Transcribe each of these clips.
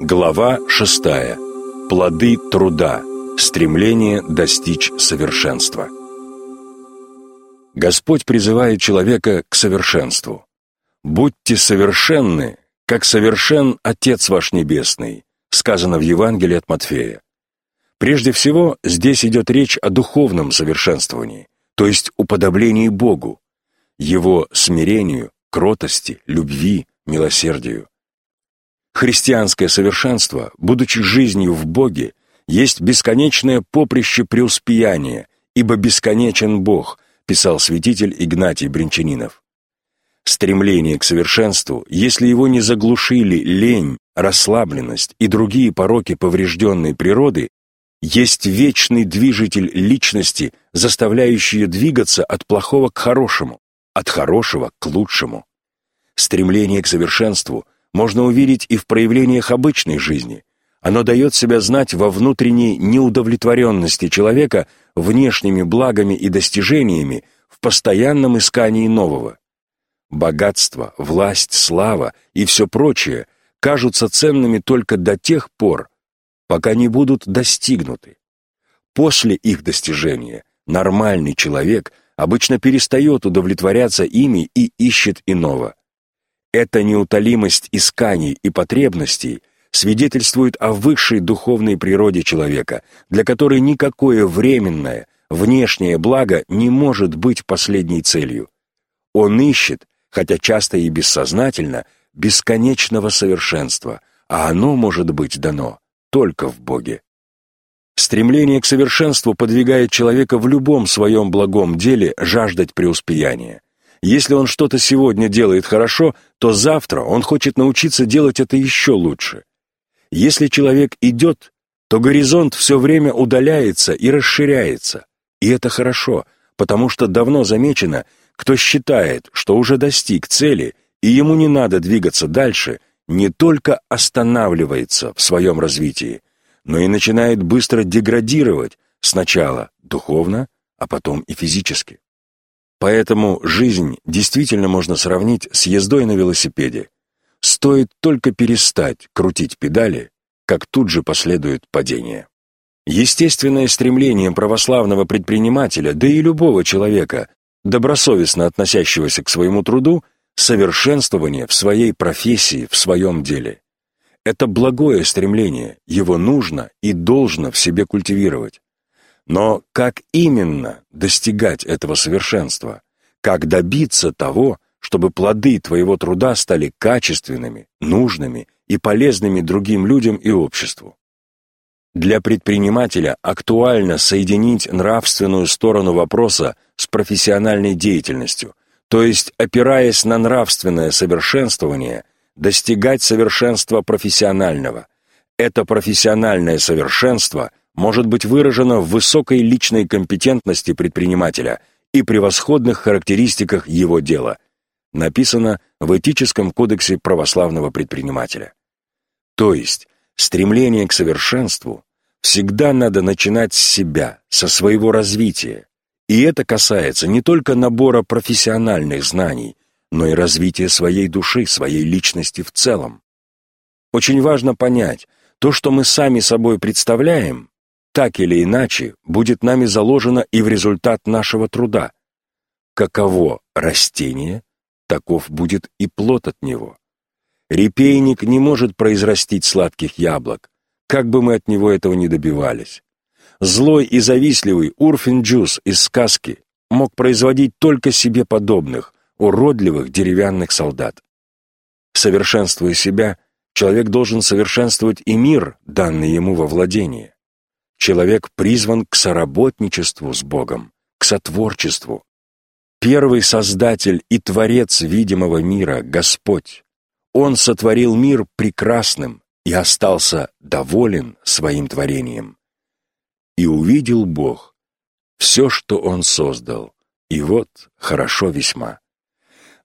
Глава шестая. Плоды труда. Стремление достичь совершенства. Господь призывает человека к совершенству. «Будьте совершенны, как совершен Отец ваш Небесный», сказано в Евангелии от Матфея. Прежде всего, здесь идет речь о духовном совершенствовании, то есть уподоблении Богу, Его смирению, кротости, любви, милосердию. Христианское совершенство, будучи жизнью в Боге, есть бесконечное поприще преуспеяния, ибо бесконечен Бог, писал святитель Игнатий Бринчанинов. Стремление к совершенству, если его не заглушили лень, расслабленность и другие пороки поврежденной природы, есть вечный движитель личности, заставляющий двигаться от плохого к хорошему, от хорошего к лучшему. Стремление к совершенству – можно увидеть и в проявлениях обычной жизни. Оно дает себя знать во внутренней неудовлетворенности человека внешними благами и достижениями в постоянном искании нового. Богатство, власть, слава и все прочее кажутся ценными только до тех пор, пока не будут достигнуты. После их достижения нормальный человек обычно перестает удовлетворяться ими и ищет иного. Эта неутолимость исканий и потребностей свидетельствует о высшей духовной природе человека, для которой никакое временное, внешнее благо не может быть последней целью. Он ищет, хотя часто и бессознательно, бесконечного совершенства, а оно может быть дано только в Боге. Стремление к совершенству подвигает человека в любом своем благом деле жаждать преуспеяния. Если он что-то сегодня делает хорошо, то завтра он хочет научиться делать это еще лучше. Если человек идет, то горизонт все время удаляется и расширяется. И это хорошо, потому что давно замечено, кто считает, что уже достиг цели, и ему не надо двигаться дальше, не только останавливается в своем развитии, но и начинает быстро деградировать сначала духовно, а потом и физически. Поэтому жизнь действительно можно сравнить с ездой на велосипеде. Стоит только перестать крутить педали, как тут же последует падение. Естественное стремление православного предпринимателя, да и любого человека, добросовестно относящегося к своему труду, совершенствование в своей профессии, в своем деле. Это благое стремление, его нужно и должно в себе культивировать. Но как именно достигать этого совершенства? Как добиться того, чтобы плоды твоего труда стали качественными, нужными и полезными другим людям и обществу? Для предпринимателя актуально соединить нравственную сторону вопроса с профессиональной деятельностью, то есть, опираясь на нравственное совершенствование, достигать совершенства профессионального. Это профессиональное совершенство может быть выражено в высокой личной компетентности предпринимателя и превосходных характеристиках его дела, написано в Этическом кодексе православного предпринимателя. То есть, стремление к совершенству всегда надо начинать с себя, со своего развития. И это касается не только набора профессиональных знаний, но и развития своей души, своей личности в целом. Очень важно понять, то, что мы сами собой представляем, так или иначе будет нами заложено и в результат нашего труда. Каково растение, таков будет и плод от него. Репейник не может произрастить сладких яблок, как бы мы от него этого не добивались. Злой и завистливый Урфин-Джус из сказки мог производить только себе подобных, уродливых деревянных солдат. Совершенствуя себя, человек должен совершенствовать и мир, данный ему во владение. Человек призван к соработничеству с Богом, к сотворчеству. Первый Создатель и Творец видимого мира — Господь. Он сотворил мир прекрасным и остался доволен своим творением. И увидел Бог все, что Он создал, и вот хорошо весьма.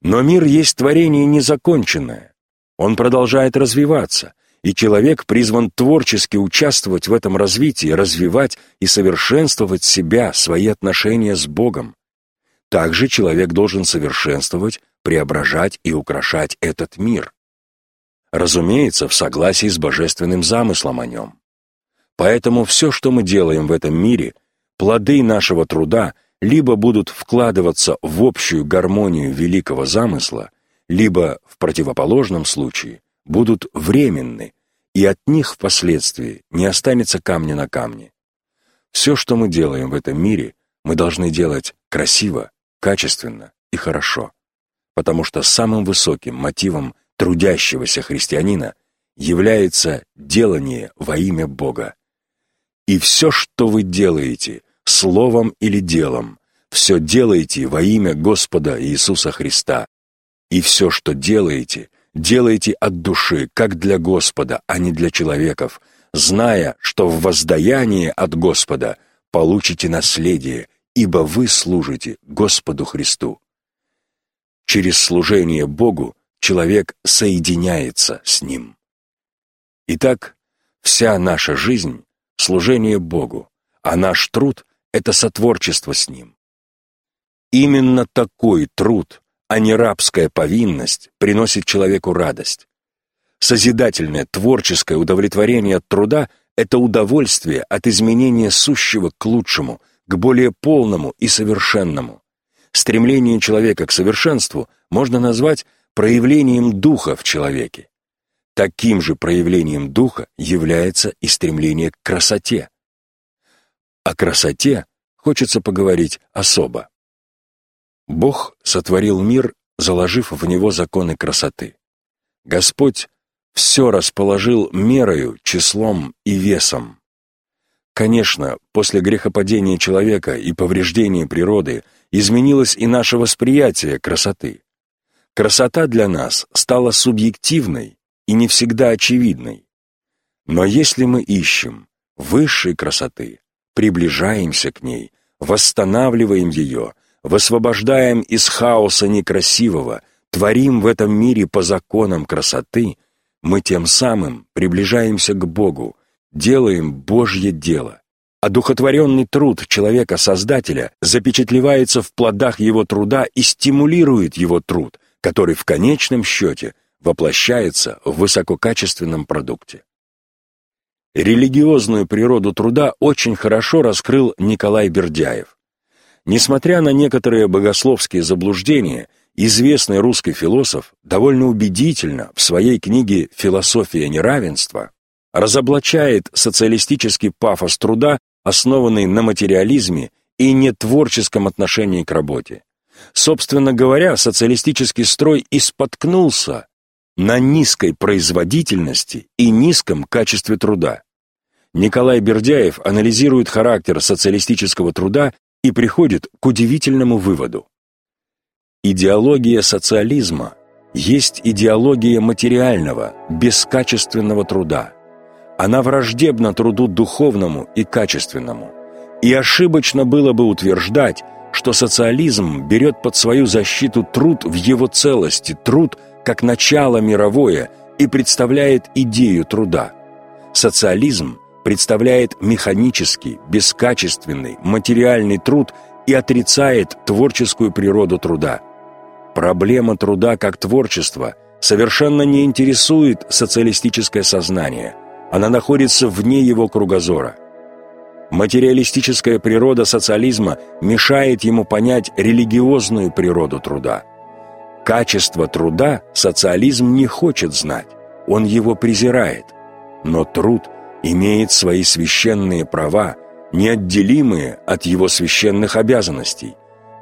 Но мир есть творение незаконченное. Он продолжает развиваться, и человек призван творчески участвовать в этом развитии, развивать и совершенствовать себя, свои отношения с Богом. Также человек должен совершенствовать, преображать и украшать этот мир. разумеется, в согласии с божественным замыслом о нем. Поэтому все, что мы делаем в этом мире, плоды нашего труда либо будут вкладываться в общую гармонию великого замысла, либо, в противоположном случае, будут временны, и от них впоследствии не останется камня на камне. Все, что мы делаем в этом мире, мы должны делать красиво, качественно и хорошо, потому что самым высоким мотивом трудящегося христианина является делание во имя Бога. И все, что вы делаете, словом или делом, все делаете во имя Господа Иисуса Христа. И все, что делаете, делайте от души, как для Господа, а не для человеков, зная, что в воздаянии от Господа получите наследие, ибо вы служите Господу Христу. Через служение Богу человек соединяется с Ним. Итак, вся наша жизнь — служение Богу, а наш труд — это сотворчество с Ним. Именно такой труд, а не рабская повинность, приносит человеку радость. Созидательное, творческое удовлетворение от труда — это удовольствие от изменения сущего к лучшему, к более полному и совершенному. Стремление человека к совершенству можно назвать проявлением духа в человеке. Таким же проявлением духа является и стремление к красоте. О красоте хочется поговорить особо. Бог сотворил мир, заложив в него законы красоты. Господь все расположил мерою, числом и весом. Конечно, после грехопадения человека и повреждения природы изменилось и наше восприятие красоты. Красота для нас стала субъективной и не всегда очевидной. Но если мы ищем высшей красоты, приближаемся к ней, восстанавливаем ее, высвобождаем из хаоса некрасивого, творим в этом мире по законам красоты, мы тем самым приближаемся к Богу, делаем Божье дело. Одухотворенный труд человека-создателя запечатлевается в плодах его труда и стимулирует его труд, который в конечном счете воплощается в высококачественном продукте. Религиозную природу труда очень хорошо раскрыл Николай Бердяев. Несмотря на некоторые богословские заблуждения, известный русский философ довольно убедительно в своей книге «Философия неравенства» разоблачает социалистический пафос труда, основанный на материализме и нетворческом отношении к работе. Собственно говоря, социалистический строй и споткнулся на низкой производительности и низком качестве труда. Николай Бердяев анализирует характер социалистического труда и приходит к удивительному выводу. Идеология социализма есть идеология материального, бескачественного труда. Она враждебна труду духовному и качественному. И ошибочно было бы утверждать, что социализм берет под свою защиту труд в его целости, труд как начало мировое и представляет идею труда. Социализм представляет механический, бескачественный, материальный труд и отрицает творческую природу труда. Проблема труда как творчества совершенно не интересует социалистическое сознание. Она находится вне его кругозора. Материалистическая природа социализма мешает ему понять религиозную природу труда. Качество труда социализм не хочет знать, он его презирает. Но труд имеет свои священные права, неотделимые от его священных обязанностей.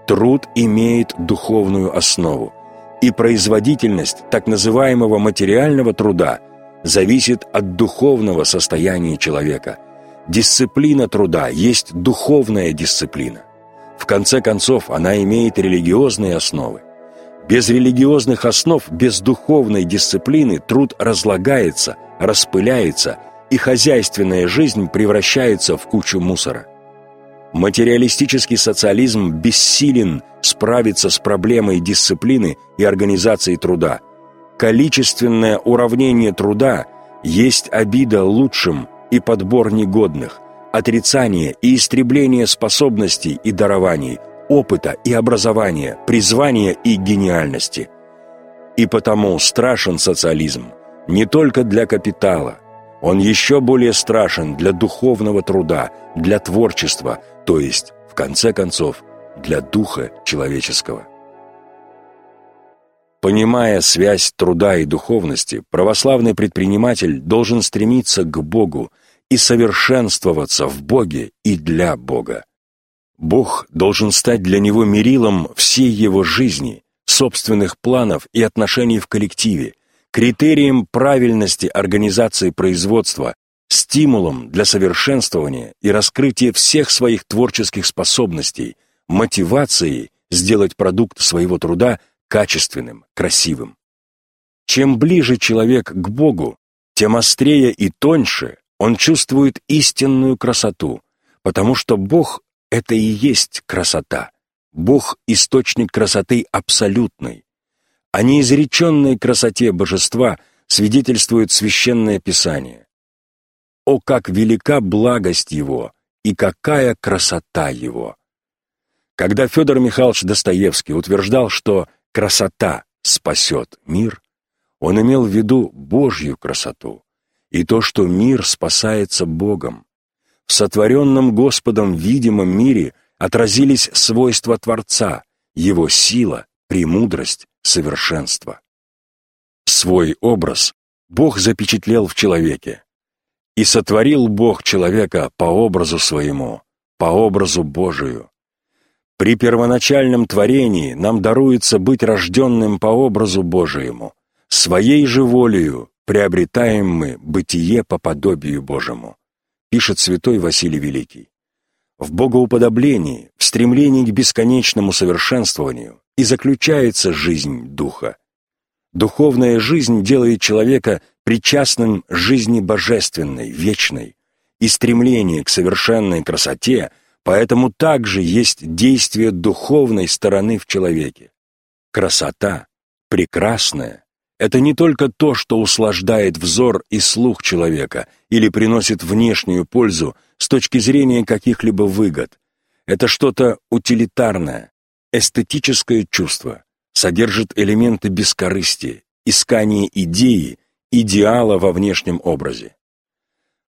Труд имеет духовную основу, и производительность так называемого материального труда зависит от духовного состояния человека – Дисциплина труда есть духовная дисциплина. В конце концов, она имеет религиозные основы. Без религиозных основ, без духовной дисциплины труд разлагается, распыляется, и хозяйственная жизнь превращается в кучу мусора. Материалистический социализм бессилен справиться с проблемой дисциплины и организации труда. Количественное уравнение труда есть обида лучшим и подбор негодных, отрицание и истребление способностей и дарований, опыта и образования, призвания и гениальности. И потому страшен социализм, не только для капитала. Он еще более страшен для духовного труда, для творчества, то есть, в конце концов, для духа человеческого. Понимая связь труда и духовности, православный предприниматель должен стремиться к Богу и совершенствоваться в Боге и для Бога. Бог должен стать для него мерилом всей его жизни, собственных планов и отношений в коллективе, критерием правильности организации производства, стимулом для совершенствования и раскрытия всех своих творческих способностей, мотивацией сделать продукт своего труда качественным, красивым. Чем ближе человек к Богу, тем острее и тоньше он чувствует истинную красоту, потому что Бог — это и есть красота. Бог — источник красоты абсолютной. О неизреченной красоте божества свидетельствует Священное Писание. «О, как велика благость Его, и какая красота Его!» Когда Федор Михайлович Достоевский утверждал, что красота спасет мир, он имел в виду Божью красоту и то, что мир спасается Богом. В сотворенном Господом видимом мире отразились свойства Творца, его сила, премудрость, совершенство. Свой образ Бог запечатлел в человеке. «И сотворил Бог человека по образу своему, по образу Божию». При первоначальном творении нам даруется быть рожденным по образу Божиему. Своей же волею приобретаем мы бытие по подобию Божьему, пишет святой Василий Великий. В богоуподоблении, в стремлении к бесконечному совершенствованию и заключается жизнь духа. Духовная жизнь делает человека причастным жизни божественной, вечной, и стремление к совершенной красоте – Поэтому также есть действие духовной стороны в человеке. Красота, прекрасная, это не только то, что услаждает взор и слух человека или приносит внешнюю пользу с точки зрения каких-либо выгод. Это что-то утилитарное, эстетическое чувство, содержит элементы бескорыстия, искания идеи, идеала во внешнем образе.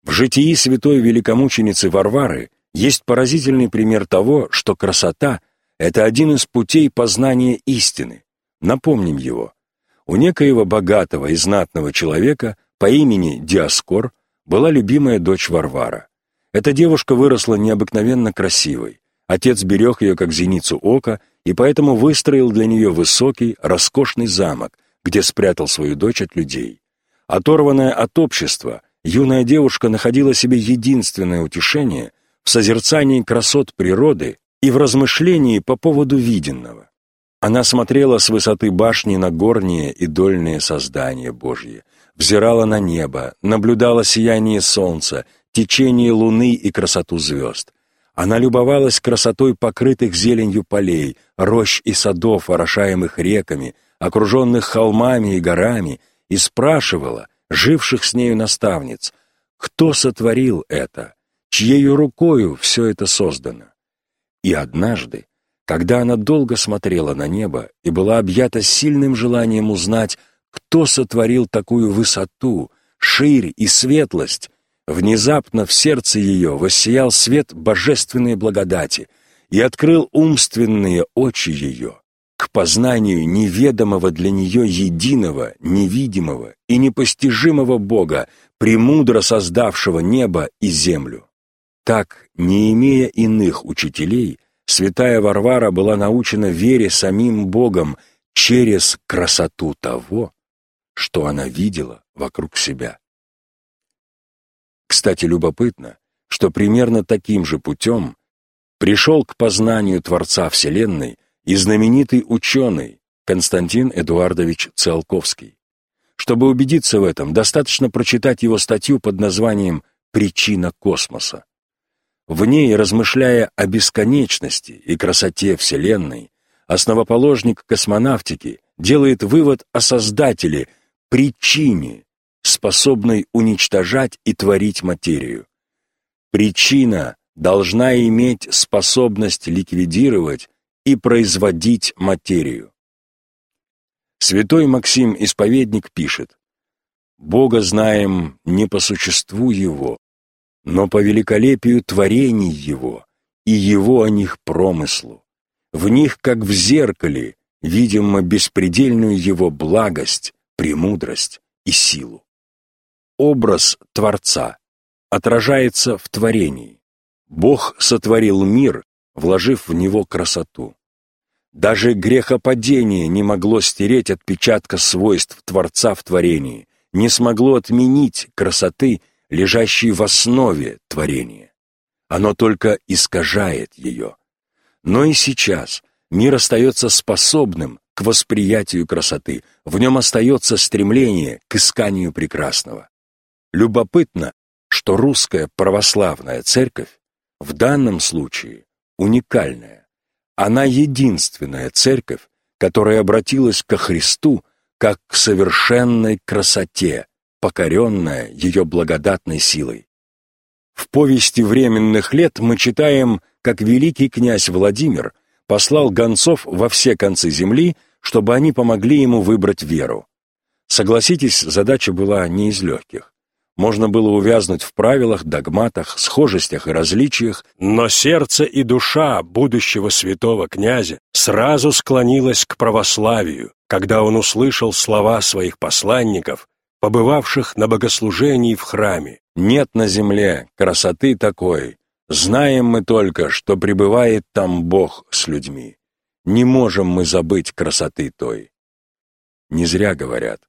В житии святой великомученицы Варвары есть поразительный пример того, что красота — это один из путей познания истины. Напомним его. У некоего богатого и знатного человека по имени Диаскор была любимая дочь Варвара. Эта девушка выросла необыкновенно красивой. Отец берег ее как зеницу ока и поэтому выстроил для нее высокий, роскошный замок, где спрятал свою дочь от людей. Оторванная от общества, юная девушка находила себе единственное утешение в созерцании красот природы и в размышлении по поводу виденного. Она смотрела с высоты башни на горние и дольные создания Божьи, взирала на небо, наблюдала сияние солнца, течение луны и красоту звезд. Она любовалась красотой покрытых зеленью полей, рощ и садов, орошаемых реками, окруженных холмами и горами, и спрашивала живших с нею наставниц, кто сотворил это, чьею рукою все это создано. И однажды, когда она долго смотрела на небо и была объята сильным желанием узнать, кто сотворил такую высоту, ширь и светлость, внезапно в сердце ее воссиял свет божественной благодати и открыл умственные очи ее к познанию неведомого для нее единого, невидимого и непостижимого Бога, премудро создавшего небо и землю. Так, не имея иных учителей, святая Варвара была научена вере самим Богом через красоту того, что она видела вокруг себя. Кстати, любопытно, что примерно таким же путем пришел к познанию Творца Вселенной и знаменитый ученый Константин Эдуардович Циолковский. Чтобы убедиться в этом, достаточно прочитать его статью под названием «Причина космоса». В ней, размышляя о бесконечности и красоте Вселенной, основоположник космонавтики делает вывод о Создателе, причине, способной уничтожать и творить материю. Причина должна иметь способность ликвидировать и производить материю. Святой Максим Исповедник пишет, Бога знаем не по существу Его, но по великолепию творений Его и Его о них промыслу. В них, как в зеркале, видим мы беспредельную Его благость, премудрость и силу. Образ Творца отражается в творении. Бог сотворил мир, вложив в него красоту. Даже грехопадение не могло стереть отпечатка свойств Творца в творении, не смогло отменить красоты, лежащей в основе творения. Оно только искажает ее. Но и сейчас мир остается способным к восприятию красоты, в нем остается стремление к исканию прекрасного. Любопытно, что русская православная церковь в данном случае уникальная. Она единственная церковь, которая обратилась ко Христу как к совершенной красоте, покоренная ее благодатной силой. В повести временных лет мы читаем, как великий князь Владимир послал гонцов во все концы земли, чтобы они помогли ему выбрать веру. Согласитесь, задача была не из легких. Можно было увязнуть в правилах, догматах, схожестях и различиях, но сердце и душа будущего святого князя сразу склонилось к православию, когда он услышал слова своих посланников, побывавших на богослужении в храме. «Нет на земле красоты такой. Знаем мы только, что пребывает там Бог с людьми. Не можем мы забыть красоты той». Не зря говорят,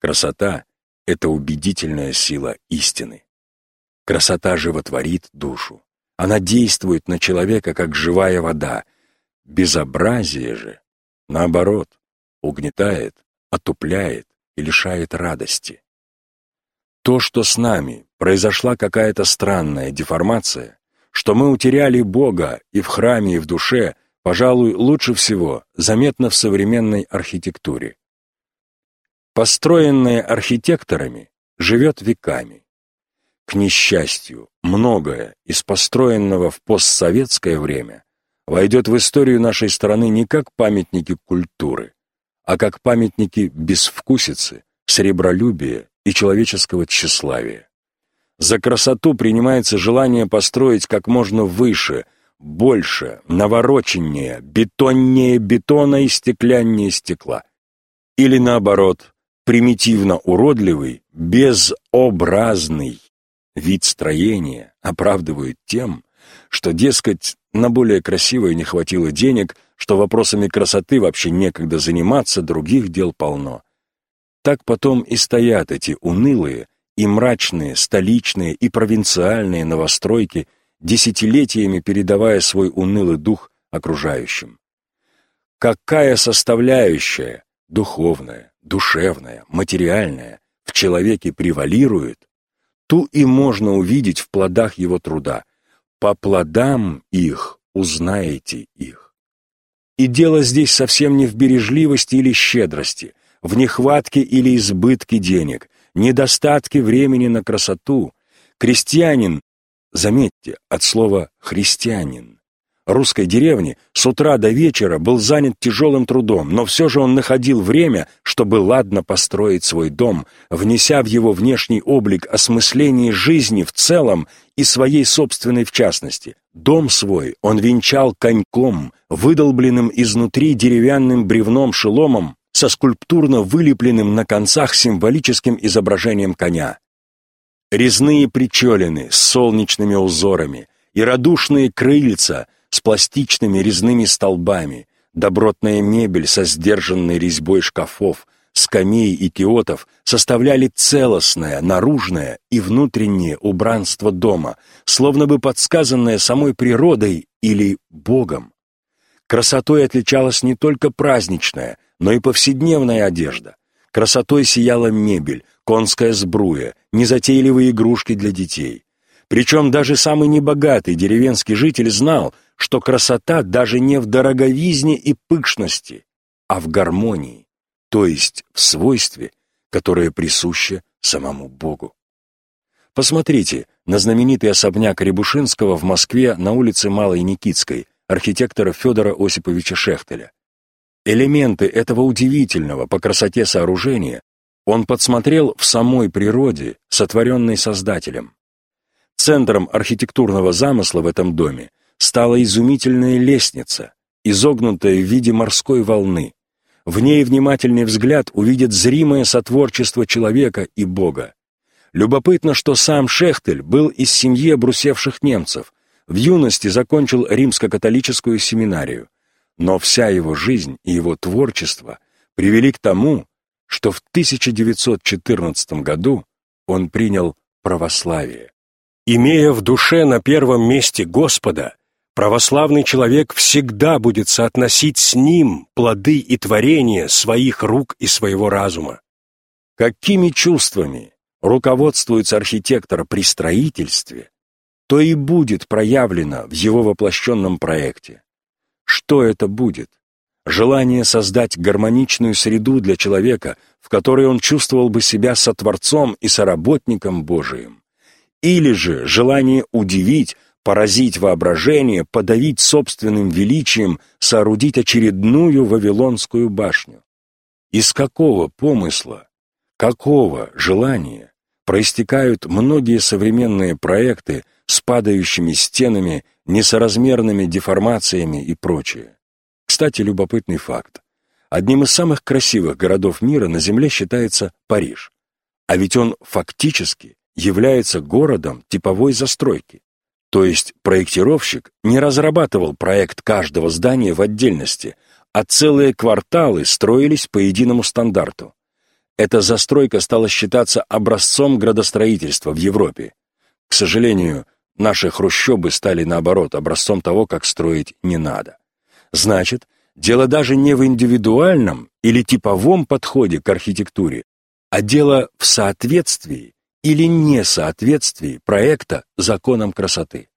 красота — это убедительная сила истины. Красота животворит душу. Она действует на человека, как живая вода. Безобразие же, наоборот, угнетает, отупляет и лишает радости. То, что с нами произошла какая-то странная деформация, что мы утеряли Бога и в храме, и в душе, пожалуй, лучше всего заметно в современной архитектуре. Построенное архитекторами живет веками. К несчастью, многое из построенного в постсоветское время войдет в историю нашей страны не как памятники культуры, а как памятники безвкусицы, сребролюбия и человеческого тщеславия. За красоту принимается желание построить как можно выше, больше, навороченнее, бетоннее бетона и стекляннее стекла. Или наоборот, примитивно уродливый, безобразный вид строения оправдывают тем, что, дескать, на более красивое не хватило денег, что вопросами красоты вообще некогда заниматься, других дел полно. Так потом и стоят эти унылые и мрачные столичные и провинциальные новостройки, десятилетиями передавая свой унылый дух окружающим. Какая составляющая, духовная, душевная, материальная, в человеке превалирует, ту и можно увидеть в плодах его труда. По плодам их узнаете их. И дело здесь совсем не в бережливости или щедрости, в нехватке или избытке денег, недостатке времени на красоту. Крестьянин, заметьте, от слова «христианин», русской деревни с утра до вечера был занят тяжелым трудом, но все же он находил время, чтобы ладно построить свой дом, внеся в его внешний облик осмысление жизни в целом и своей собственной в частности. Дом свой он венчал коньком, выдолбленным изнутри деревянным бревном-шеломом со скульптурно вылепленным на концах символическим изображением коня. Резные причелины с солнечными узорами и радушные крыльца пластичными резными столбами, добротная мебель со сдержанной резьбой шкафов, скамей и киотов составляли целостное, наружное и внутреннее убранство дома, словно бы подсказанное самой природой или Богом. Красотой отличалась не только праздничная, но и повседневная одежда. Красотой сияла мебель, конская сбруя, незатейливые игрушки для детей. Причем даже самый небогатый деревенский житель знал, что красота даже не в дороговизне и пышности, а в гармонии, то есть в свойстве, которое присуще самому Богу. Посмотрите на знаменитый особняк Рябушинского в Москве на улице Малой Никитской, архитектора Федора Осиповича Шехтеля. Элементы этого удивительного по красоте сооружения Он подсмотрел в самой природе, сотворенной Создателем. Центром архитектурного замысла в этом доме стала изумительная лестница, изогнутая в виде морской волны. В ней внимательный взгляд увидит зримое сотворчество человека и Бога. Любопытно, что сам Шехтель был из семьи обрусевших немцев, в юности закончил римско-католическую семинарию, но вся его жизнь и его творчество привели к тому, что в 1914 году он принял православие. Имея в душе на первом месте Господа, православный человек всегда будет соотносить с Ним плоды и творения своих рук и своего разума. Какими чувствами руководствуется архитектор при строительстве, то и будет проявлено в его воплощенном проекте. Что это будет? Желание создать гармоничную среду для человека, в которой он чувствовал бы себя сотворцом и соработником Божиим. Или же желание удивить, поразить воображение, подавить собственным величием, соорудить очередную Вавилонскую башню. Из какого помысла, какого желания проистекают многие современные проекты с падающими стенами, несоразмерными деформациями и прочее. Кстати, любопытный факт. Одним из самых красивых городов мира на Земле считается Париж. А ведь он фактически является городом типовой застройки. То есть проектировщик не разрабатывал проект каждого здания в отдельности, а целые кварталы строились по единому стандарту. Эта застройка стала считаться образцом градостроительства в Европе. К сожалению, наши хрущобы стали, наоборот, образцом того, как строить не надо. Значит, дело даже не в индивидуальном или типовом подходе к архитектуре, а дело в соответствии или несоответствии проекта законам красоты.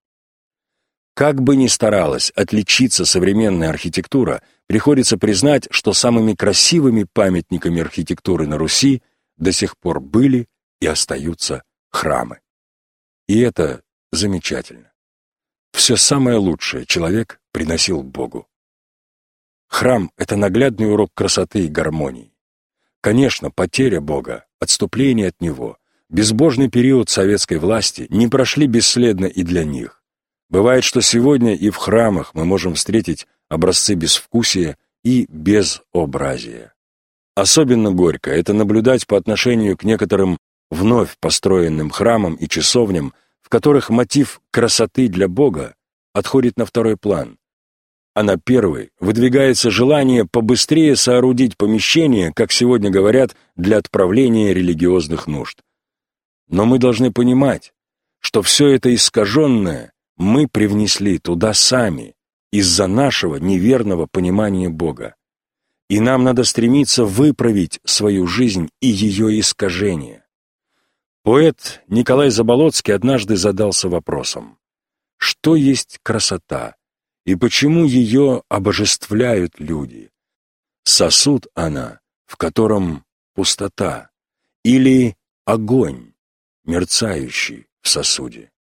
Как бы ни старалась отличиться современная архитектура, приходится признать, что самыми красивыми памятниками архитектуры на Руси до сих пор были и остаются храмы. И это замечательно. Все самое лучшее человек приносил Богу. Храм — это наглядный урок красоты и гармонии. Конечно, потеря Бога, отступление от Него, безбожный период советской власти не прошли бесследно и для них. Бывает, что сегодня и в храмах мы можем встретить образцы безвкусия и безобразия. Особенно горько это наблюдать по отношению к некоторым вновь построенным храмам и часовням, в которых мотив красоты для Бога отходит на второй план, а на первый выдвигается желание побыстрее соорудить помещение, как сегодня говорят, для отправления религиозных нужд. Но мы должны понимать, что все это искаженное мы привнесли туда сами, из-за нашего неверного понимания Бога. И нам надо стремиться выправить свою жизнь и ее искажение. Поэт Николай Заболоцкий однажды задался вопросом, что есть красота и почему ее обожествляют люди? Сосуд она, в котором пустота, или огонь, мерцающий в сосуде.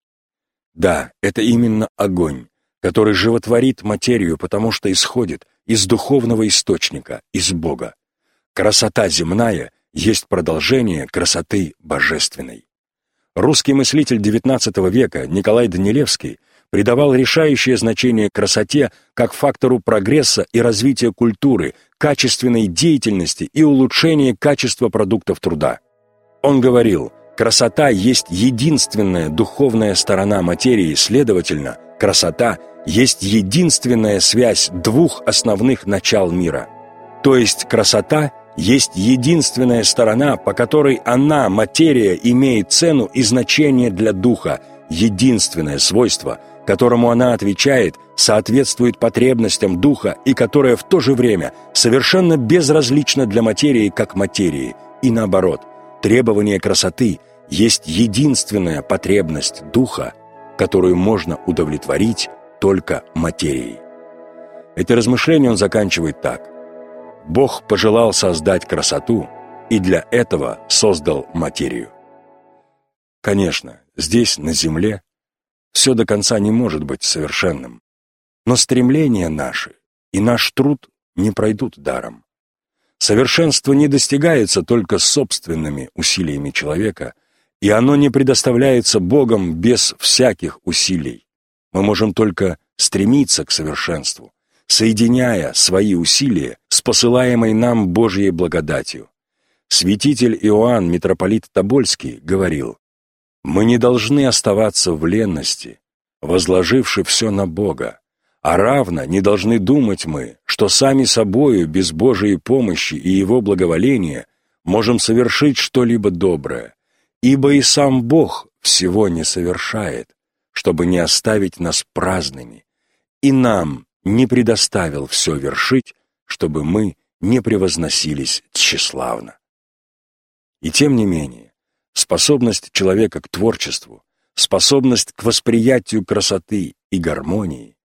Да, это именно огонь, который животворит материю, потому что исходит из духовного источника, из Бога. Красота земная есть продолжение красоты божественной. Русский мыслитель XIX века Николай Данилевский придавал решающее значение красоте как фактору прогресса и развития культуры, качественной деятельности и улучшения качества продуктов труда. Он говорил, красота есть единственная духовная сторона материи, следовательно, красота есть единственная связь двух основных начал мира. То есть красота есть единственная сторона, по которой она, материя, имеет цену и значение для духа, единственное свойство – которому она отвечает, соответствует потребностям духа и которое в то же время совершенно безразлично для материи как материи. И наоборот, требование красоты есть единственная потребность духа, которую можно удовлетворить только материей. Эти размышления он заканчивает так. Бог пожелал создать красоту и для этого создал материю. Конечно, здесь, на Земле, все до конца не может быть совершенным. Но стремления наши и наш труд не пройдут даром. Совершенство не достигается только собственными усилиями человека, и оно не предоставляется Богом без всяких усилий. Мы можем только стремиться к совершенству, соединяя свои усилия с посылаемой нам Божьей благодатью. Святитель Иоанн, митрополит Тобольский, говорил, «Мы не должны оставаться в ленности, возложивши все на Бога, а равно не должны думать мы, что сами собою, без Божией помощи и Его благоволения, можем совершить что-либо доброе, ибо и сам Бог всего не совершает, чтобы не оставить нас праздными, и нам не предоставил все вершить, чтобы мы не превозносились тщеславно. И тем не менее, способность человека к творчеству, способность к восприятию красоты и гармонии,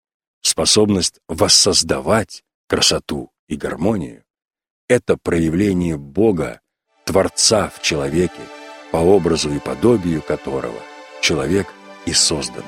способность воссоздавать красоту и гармонию — это проявление Бога, Творца в человеке, по образу и подобию которого человек и создан.